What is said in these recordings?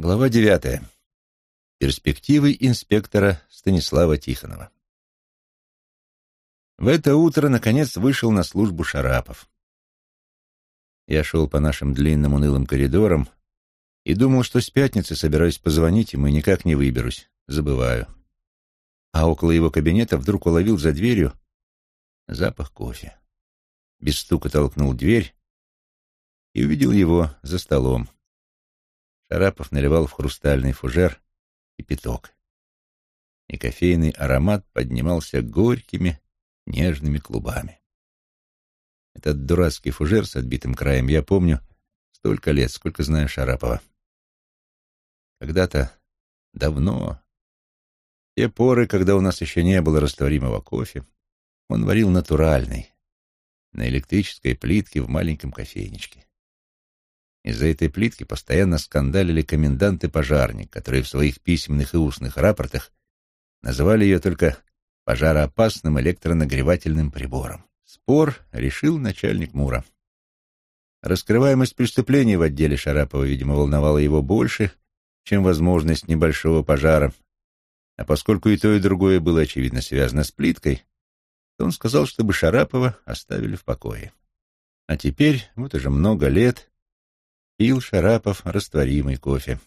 Глава девятая. Перспективы инспектора Станислава Тихонова. В это утро, наконец, вышел на службу Шарапов. Я шел по нашим длинным унылым коридорам и думал, что с пятницы собираюсь позвонить ему и никак не выберусь, забываю. А около его кабинета вдруг уловил за дверью запах кофе. Без стука толкнул дверь и увидел его за столом. Шарапов наливал в хрустальный фужер кипяток, и кофейный аромат поднимался горькими, нежными клубами. Этот дурацкий фужер с отбитым краем я помню столько лет, сколько знаю Шарапова. Когда-то давно, те поры, когда у нас еще не было растворимого кофе, он варил натуральный, на электрической плитке в маленьком кофейничке. Из-за этой плитки постоянно скандалили комендант и пожарник, которые в своих письменных и устных рапортах называли ее только пожароопасным электронагревательным прибором. Спор решил начальник МУРа. Раскрываемость преступлений в отделе Шарапова, видимо, волновала его больше, чем возможность небольшого пожара. А поскольку и то, и другое было, очевидно, связано с плиткой, то он сказал, чтобы Шарапова оставили в покое. А теперь, вот уже много лет, пил Шарапов растворимый кофе,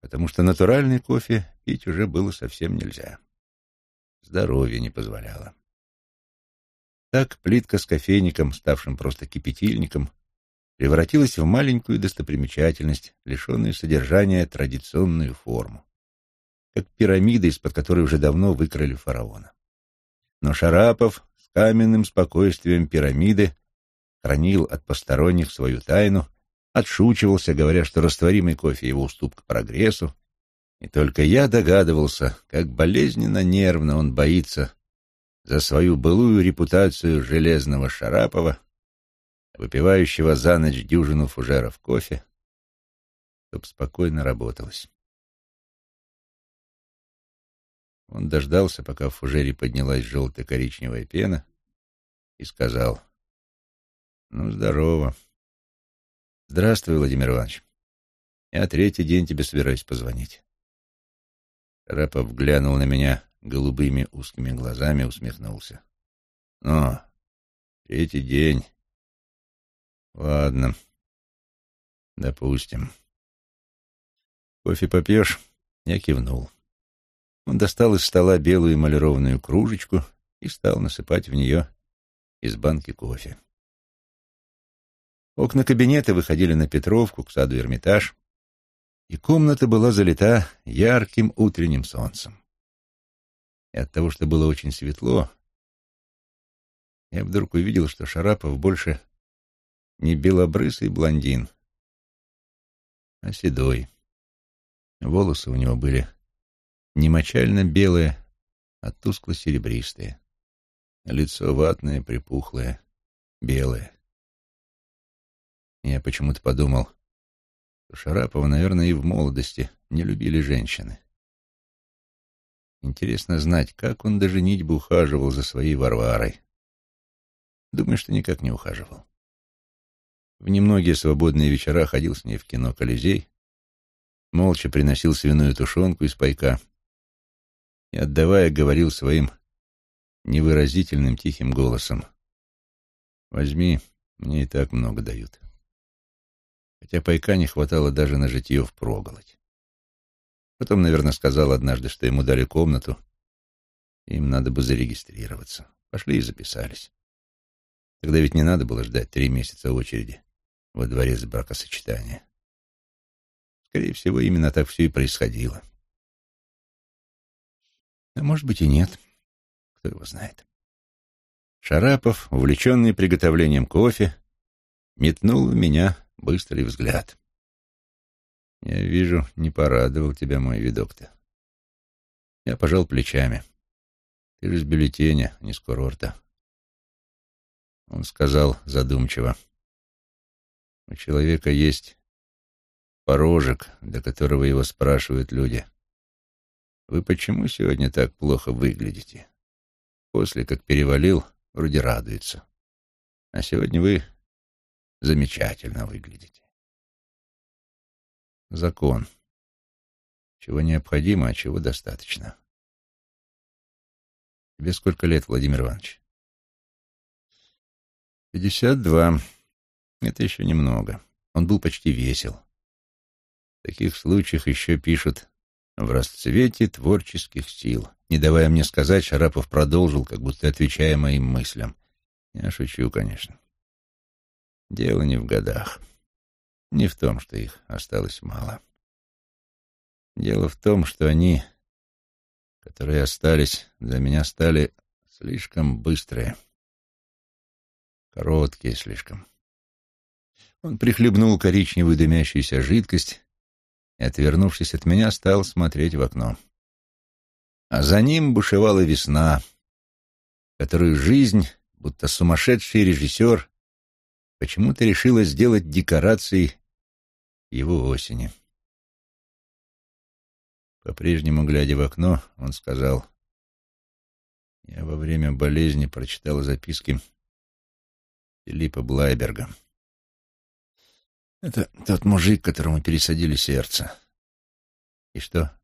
потому что натуральный кофе пить уже было совсем нельзя. Здоровье не позволяло. Так плитка с кофейником, ставшим просто кипятильником, превратилась в маленькую достопримечательность, лишенную содержания традиционную форму, как пирамида, из-под которой уже давно выкрали фараона. Но Шарапов с каменным спокойствием пирамиды хранил от посторонних свою тайну отшучивался, говоря, что растворимый кофе — его уступка прогрессу, и только я догадывался, как болезненно нервно он боится за свою былую репутацию железного Шарапова, выпивающего за ночь дюжину фужеров кофе, чтоб спокойно работалось. Он дождался, пока в фужере поднялась желто-коричневая пена, и сказал, «Ну, здорово. Здравствуй, Владимир Иванович. Я третий день тебе собираюсь позвонить. Рапов глянул на меня голубыми узкими глазами, усмехнулся. Ну, третий день. Ладно. Допустим. Кофе попьешь? Я кивнул. Он достал из стола белую эмалированную кружечку и стал насыпать в нее из банки кофе. Окна кабинета выходили на Петровку, к саду Эрмитаж, и комната была залита ярким утренним солнцем. И от того, что было очень светло, я вдруг увидел, что Шарапов больше не белобрысый блондин, а седой. Волосы у него были не мочально белые, а тускло-серебристые. Лицо ватное, припухлое, белое. Я почему-то подумал, что Шарапова, наверное, и в молодости не любили женщины. Интересно знать, как он даже нитьбы ухаживал за своей Варварой. Думаю, что никак не ухаживал. В немногие свободные вечера ходил с ней в кино «Колизей», молча приносил свиную тушенку из пайка и, отдавая, говорил своим невыразительным тихим голосом. «Возьми, мне и так много дают» хотя пайка не хватало даже на житье впроголодь. Потом, наверное, сказал однажды, что ему дали комнату, им надо бы зарегистрироваться. Пошли и записались. Тогда ведь не надо было ждать три месяца очереди во дворе с бракосочетания. Скорее всего, именно так все и происходило. А может быть и нет. Кто его знает. Шарапов, увлеченный приготовлением кофе, метнул в меня быстрый взгляд. Я вижу, не порадовал тебя мой видок-то. Я пожал плечами. Ты же с бюллетеня, не с курорта. Он сказал задумчиво. У человека есть порожек, до которого его спрашивают люди. Вы почему сегодня так плохо выглядите? После, как перевалил, вроде радуется. А сегодня вы замечательно выглядите. закон. Чего необходимо, а чего достаточно. Тебе сколько лет, Владимир Иванович? Пятьдесят два. Это еще немного. Он был почти весел. В таких случаях еще пишут «в расцвете творческих сил». Не давая мне сказать, Шарапов продолжил, как будто отвечая моим мыслям. Я шучу, конечно. Дело не в годах. Не в том, что их осталось мало. Дело в том, что они, которые остались, для меня стали слишком быстрые. Короткие слишком. Он прихлебнул коричневую дымящуюся жидкость и, отвернувшись от меня, стал смотреть в окно. А за ним бушевала весна, которую жизнь, будто сумасшедший режиссер, почему-то решила сделать декорацией его осени. По-прежнему, глядя в окно, он сказал, «Я во время болезни прочитал записки Филиппа Блайберга. Это тот мужик, которому пересадили сердце. И что?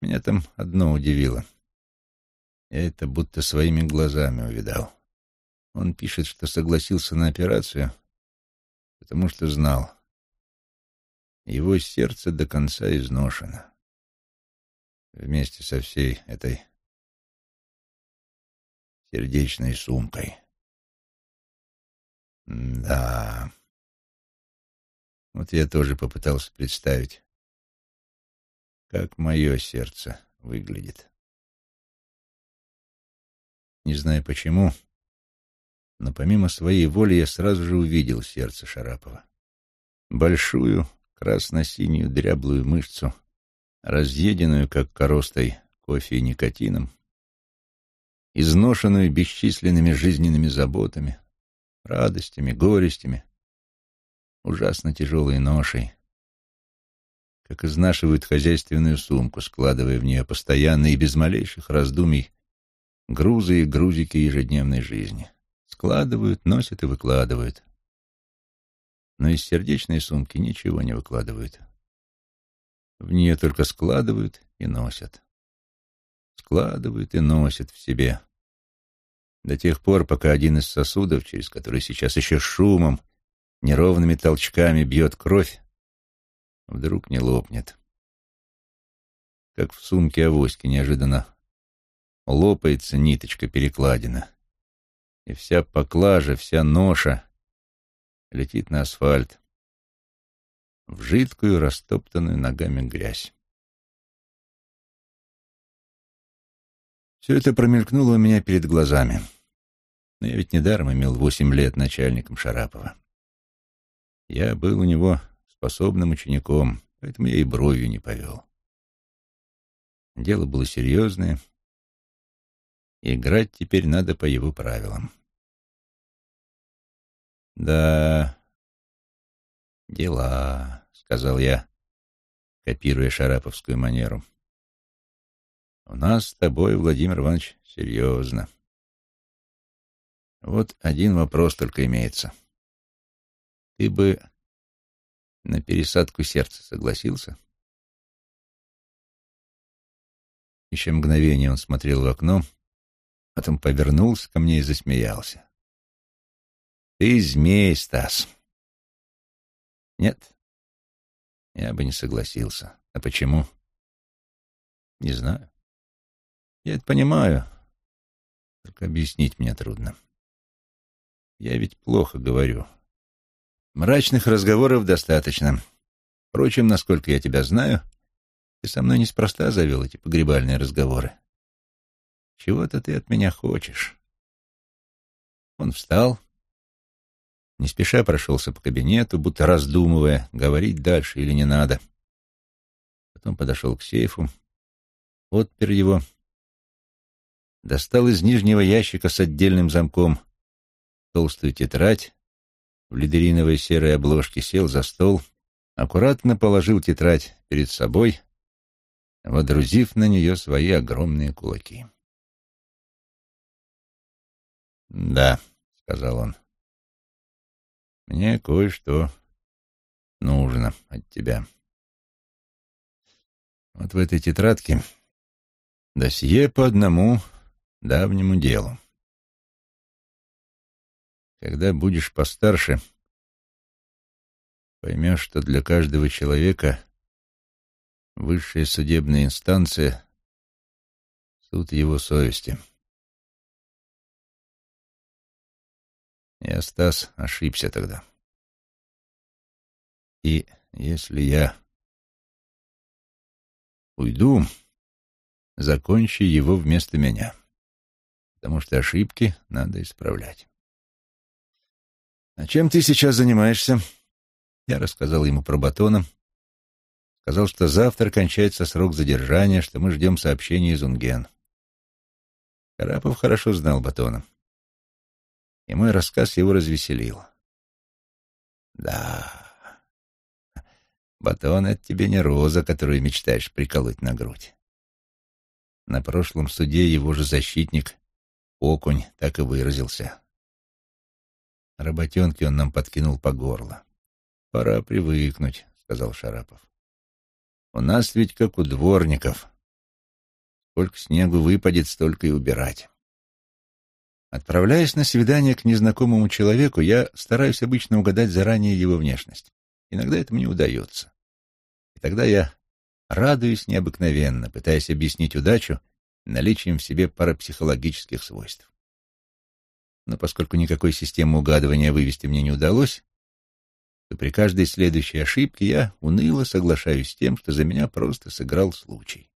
Меня там одно удивило. Я это будто своими глазами увидал. Он пишет, что согласился на операцию, потому что знал. Его сердце до конца изношено. Вместе со всей этой сердечной сумкой. Да. Вот я тоже попытался представить, как мое сердце выглядит. Не знаю почему, но помимо своей воли я сразу же увидел сердце Шарапова. Большую, красно-синюю дряблую мышцу, разъеденную, как коростой, кофе и никотином, изношенную бесчисленными жизненными заботами, радостями, горестями, ужасно тяжелой ношей, как изнашивают хозяйственную сумку, складывая в нее постоянно и без малейших раздумий грузы и грузики ежедневной жизни. Складывают, носят и выкладывают но из сердечной сумки ничего не выкладывают. В нее только складывают и носят. Складывают и носят в себе. До тех пор, пока один из сосудов, через который сейчас еще шумом, неровными толчками бьет кровь, вдруг не лопнет. Как в сумке авоськи неожиданно лопается ниточка перекладина, и вся поклажа, вся ноша летит на асфальт, в жидкую, растоптанную ногами грязь. Все это промелькнуло у меня перед глазами. Но я ведь недаром имел восемь лет начальником Шарапова. Я был у него способным учеником, поэтому я и бровью не повел. Дело было серьезное, играть теперь надо по его правилам. «Да, дела», — сказал я, копируя шараповскую манеру. «У нас с тобой, Владимир Иванович, серьезно. Вот один вопрос только имеется. Ты бы на пересадку сердца согласился?» Еще мгновение он смотрел в окно, потом повернулся ко мне и засмеялся. Ты змей, Стас. Нет, я бы не согласился. А почему? Не знаю. Я это понимаю, только объяснить мне трудно. Я ведь плохо говорю. Мрачных разговоров достаточно. Впрочем, насколько я тебя знаю, ты со мной неспроста завел эти погребальные разговоры. Чего-то ты от меня хочешь. Он встал, не спеша прошелся по кабинету, будто раздумывая, говорить дальше или не надо. Потом подошел к сейфу, отпер его, достал из нижнего ящика с отдельным замком толстую тетрадь в лидериновой серой обложке, сел за стол, аккуратно положил тетрадь перед собой, водрузив на нее свои огромные кулаки. «Да», — сказал он, мне кое-что нужно от тебя. Вот в этой тетрадке досье по одному давнему делу. Когда будешь постарше, поймешь, что для каждого человека высшая судебная инстанция — суд его совести. Я, Стас, ошибся тогда. И если я уйду, закончи его вместо меня, потому что ошибки надо исправлять. «А чем ты сейчас занимаешься?» Я рассказал ему про Батона, сказал, что завтра кончается срок задержания, что мы ждем сообщения из Унген. Карапов хорошо знал Батона, и мой рассказ его развеселил. «Да, Батон — это тебе не роза, которую мечтаешь приколоть на грудь. На прошлом суде его же защитник, Окунь, так и выразился. Работенки он нам подкинул по горло. «Пора привыкнуть», — сказал Шарапов. «У нас ведь как у дворников. Сколько снегу выпадет, столько и убирать». Отправляясь на свидание к незнакомому человеку, я стараюсь обычно угадать заранее его внешность. Иногда это мне удается. И тогда я радуюсь необыкновенно, пытаясь объяснить удачу наличием в себе парапсихологических свойств. Но поскольку никакой системы угадывания вывести мне не удалось, то при каждой следующей ошибке я уныло соглашаюсь с тем, что за меня просто сыграл случай.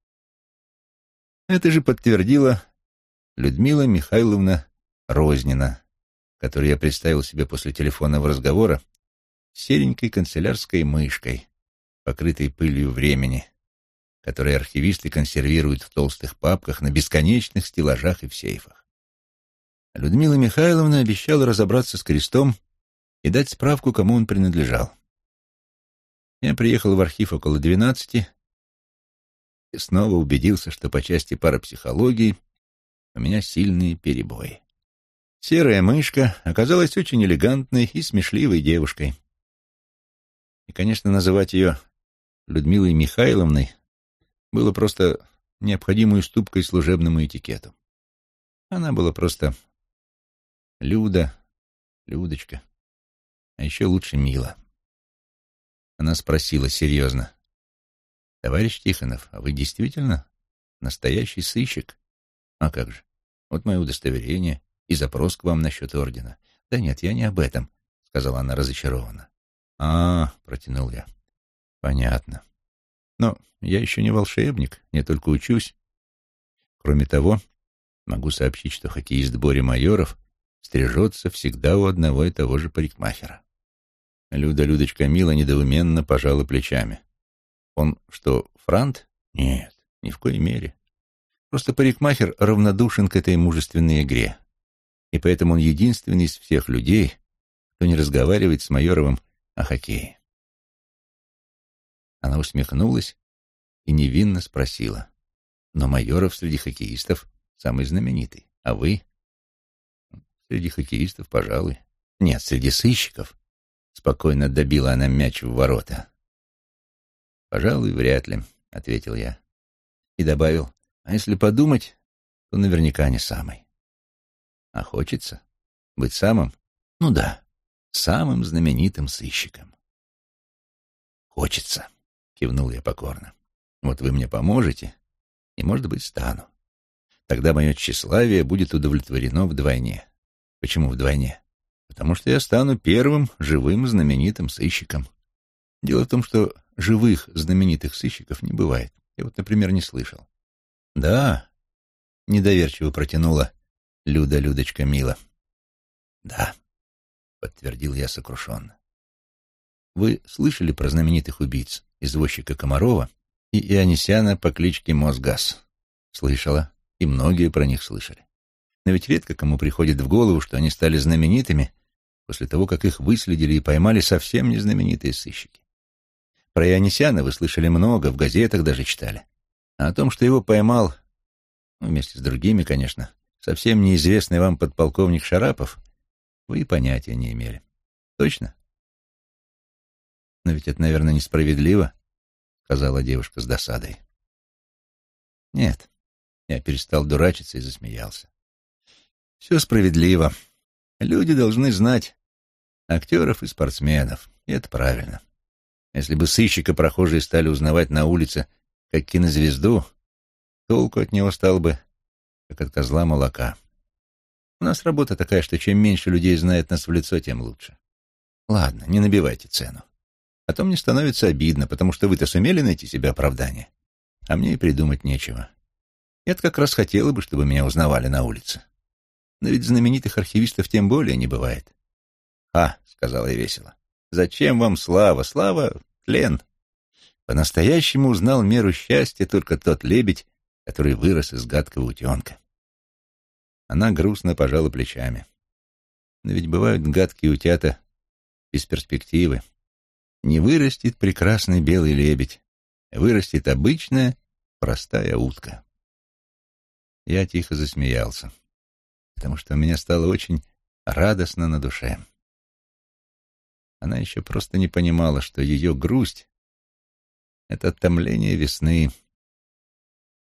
Это же подтвердила Людмила Михайловна Рознина, которую я представил себе после телефонного разговора серенькой канцелярской мышкой, покрытой пылью времени, которой архивисты консервируют в толстых папках на бесконечных стеллажах и в сейфах. Людмила Михайловна обещала разобраться с крестом и дать справку, кому он принадлежал. Я приехал в архив около двенадцати и снова убедился, что по части парапсихологии у меня сильные перебои. Серая мышка оказалась очень элегантной и смешливой девушкой. И, конечно, называть ее Людмилой Михайловной было просто необходимой уступкой служебному этикету. Она была просто Люда, Людочка, а еще лучше Мила. Она спросила серьезно. «Товарищ Тихонов, а вы действительно настоящий сыщик?» «А как же? Вот мое удостоверение и запрос к вам насчет ордена». «Да нет, я не об этом», — сказала она разочарованно. А, протянул я. Понятно. Но я еще не волшебник, я только учусь. Кроме того, могу сообщить, что хоккеист Боря Майоров стрижется всегда у одного и того же парикмахера. Люда Людочка Мила недоуменно пожала плечами. Он что, франт? Нет, ни в коей мере. Просто парикмахер равнодушен к этой мужественной игре. И поэтому он единственный из всех людей, кто не разговаривает с Майоровым о хоккее. Она усмехнулась и невинно спросила. «Но Майоров среди хоккеистов самый знаменитый, а вы?» «Среди хоккеистов, пожалуй. Нет, среди сыщиков». Спокойно добила она мяч в ворота. «Пожалуй, вряд ли», — ответил я. И добавил, «А если подумать, то наверняка не самый». «А хочется? Быть самым? Ну да, самым знаменитым сыщиком. «Хочется», — кивнул я покорно. «Вот вы мне поможете, и, может быть, стану. Тогда мое тщеславие будет удовлетворено вдвойне. Почему вдвойне? Потому что я стану первым живым знаменитым сыщиком. Дело в том, что живых знаменитых сыщиков не бывает. Я вот, например, не слышал. Да, недоверчиво протянула Люда Людочка Мила. Да, подтвердил я сокрушенно. Вы слышали про знаменитых убийц, извозчика Комарова и Ионисяна по кличке Мосгаз? Слышала, и многие про них слышали. Но ведь редко кому приходит в голову, что они стали знаменитыми после того, как их выследили и поймали совсем незнаменитые сыщики. Про Ионисяна вы слышали много, в газетах даже читали. А о том, что его поймал, ну, вместе с другими, конечно, совсем неизвестный вам подполковник Шарапов, вы понятия не имели. Точно? Но ведь это, наверное, несправедливо, сказала девушка с досадой. Нет, я перестал дурачиться и засмеялся. Все справедливо. Люди должны знать актеров и спортсменов, и это правильно. Если бы сыщика прохожие стали узнавать на улице как кинозвезду, толку от него стал бы, как от козла молока. У нас работа такая, что чем меньше людей знает нас в лицо, тем лучше. Ладно, не набивайте цену. А то мне становится обидно, потому что вы-то сумели найти себе оправдание, а мне и придумать нечего. Я-то как раз хотела бы, чтобы меня узнавали на улице. Но ведь знаменитых архивистов тем более не бывает. «А», — сказала я весело, — «зачем вам слава? Слава — тлен». По-настоящему узнал меру счастья только тот лебедь, который вырос из гадкого утенка. Она грустно пожала плечами. Но ведь бывают гадкие утята без перспективы. Не вырастет прекрасный белый лебедь, вырастет обычная простая утка. Я тихо засмеялся, потому что у меня стало очень радостно на душе. Она еще просто не понимала, что ее грусть — это томление весны,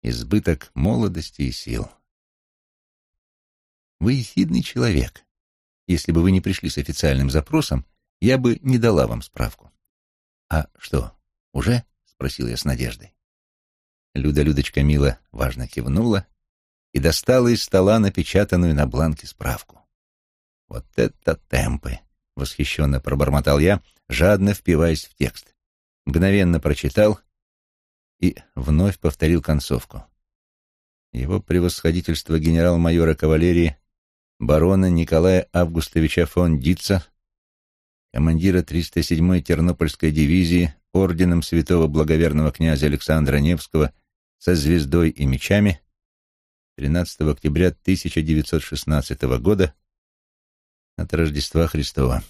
избыток молодости и сил. Вы ехидный человек. Если бы вы не пришли с официальным запросом, я бы не дала вам справку. А что, уже? Спросил я с надеждой. Люда Людочка мило важно кивнула и достала из стола напечатанную на бланке справку. Вот это темпы! Восхищенно пробормотал я, жадно впиваясь в текст. Мгновенно прочитал и вновь повторил концовку. Его превосходительство генерал-майора кавалерии барона Николая Августовича фон Дица, командира 307-й Тернопольской дивизии орденом святого благоверного князя Александра Невского со звездой и мечами 13 октября 1916 года от Рождества Христова.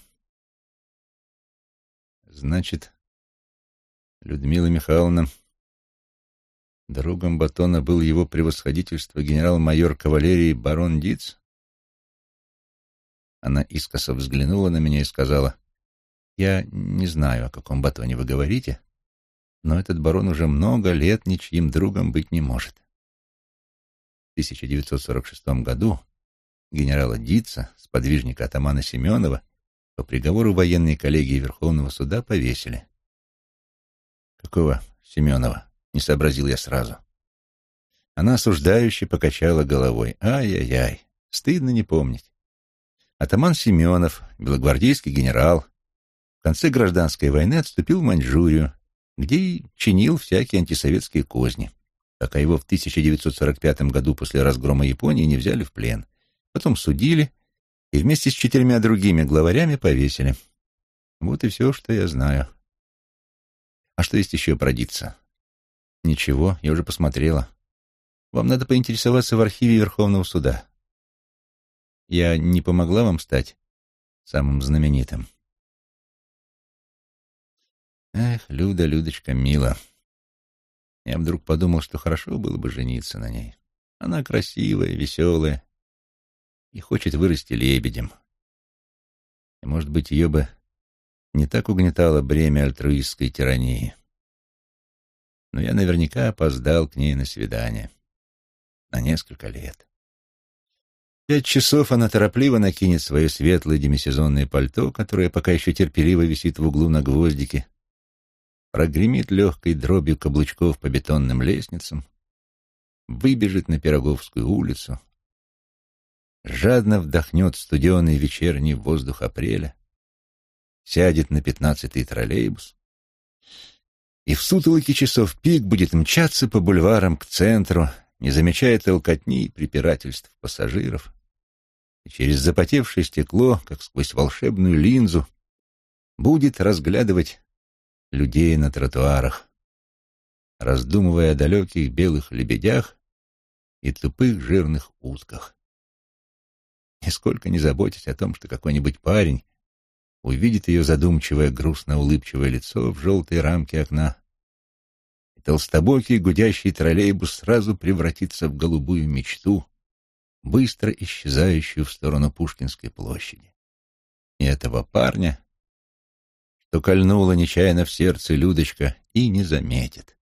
Значит, Людмила Михайловна, другом Батона был его превосходительство генерал-майор кавалерии барон Диц? Она искоса взглянула на меня и сказала, «Я не знаю, о каком батоне вы говорите, но этот барон уже много лет ничьим другом быть не может». В 1946 году генерала Дица, сподвижника атамана Семенова, по приговору военной коллегии Верховного суда повесили. «Какого Семенова?» — не сообразил я сразу. Она осуждающе покачала головой. «Ай-яй-яй, стыдно не помнить. Атаман Семенов, белогвардейский генерал, в конце гражданской войны отступил в Маньчжурию, где и чинил всякие антисоветские козни, пока его в 1945 году после разгрома Японии не взяли в плен. Потом судили и вместе с четырьмя другими главарями повесили. Вот и все, что я знаю. А что есть еще про Дитса? Ничего, я уже посмотрела. Вам надо поинтересоваться в архиве Верховного суда. Я не помогла вам стать самым знаменитым. Эх, Люда, Людочка, мила. Я вдруг подумал, что хорошо было бы жениться на ней. Она красивая, веселая и хочет вырасти лебедем. Может быть, ее бы не так угнетало бремя альтруистской тирании. Но я наверняка опоздал к ней на свидание. На несколько лет. Пять часов она торопливо накинет свое светлое демисезонное пальто, которое пока еще терпеливо висит в углу на гвоздике, прогремит легкой дробью каблучков по бетонным лестницам, выбежит на Пироговскую улицу, жадно вдохнет студеный вечерний воздух апреля, сядет на пятнадцатый троллейбус и в сутолоке часов пик будет мчаться по бульварам к центру, не замечая толкотни и препирательств пассажиров, и через запотевшее стекло, как сквозь волшебную линзу, будет разглядывать людей на тротуарах, раздумывая о далеких белых лебедях и тупых жирных утках. Нисколько не заботясь о том, что какой-нибудь парень увидит ее задумчивое, грустно-улыбчивое лицо в желтой рамке окна, и толстобокий гудящий троллейбус сразу превратится в голубую мечту, быстро исчезающую в сторону Пушкинской площади. И этого парня, что кольнула нечаянно в сердце Людочка, и не заметит.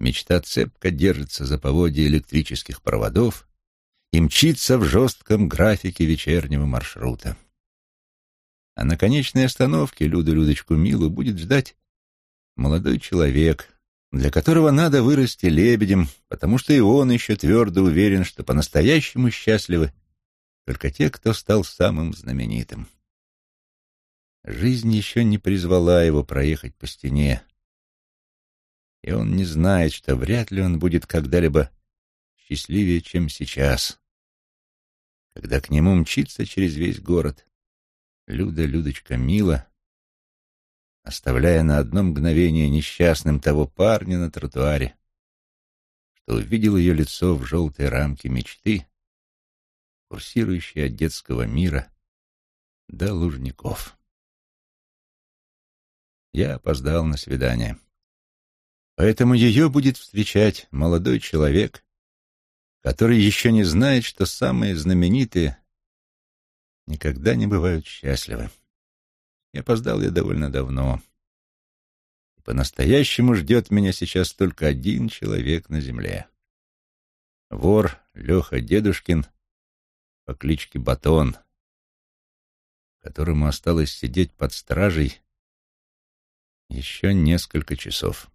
Мечта цепко держится за поводья электрических проводов и мчится в жестком графике вечернего маршрута. А на конечной остановке Люду Людочку Милу будет ждать молодой человек, для которого надо вырасти лебедем, потому что и он еще твердо уверен, что по-настоящему счастливы только те, кто стал самым знаменитым. Жизнь еще не призвала его проехать по стене, и он не знает, что вряд ли он будет когда-либо счастливее, чем сейчас, когда к нему мчится через весь город Люда, Людочка, Мила, оставляя на одно мгновение несчастным того парня на тротуаре, что увидел ее лицо в желтой рамке мечты, курсирующей от детского мира до Лужников. Я опоздал на свидание. Поэтому ее будет встречать молодой человек, который еще не знает, что самые знаменитые никогда не бывают счастливы. И опоздал я довольно давно. И по-настоящему ждет меня сейчас только один человек на земле. Вор Леха Дедушкин по кличке Батон, которому осталось сидеть под стражей еще несколько часов.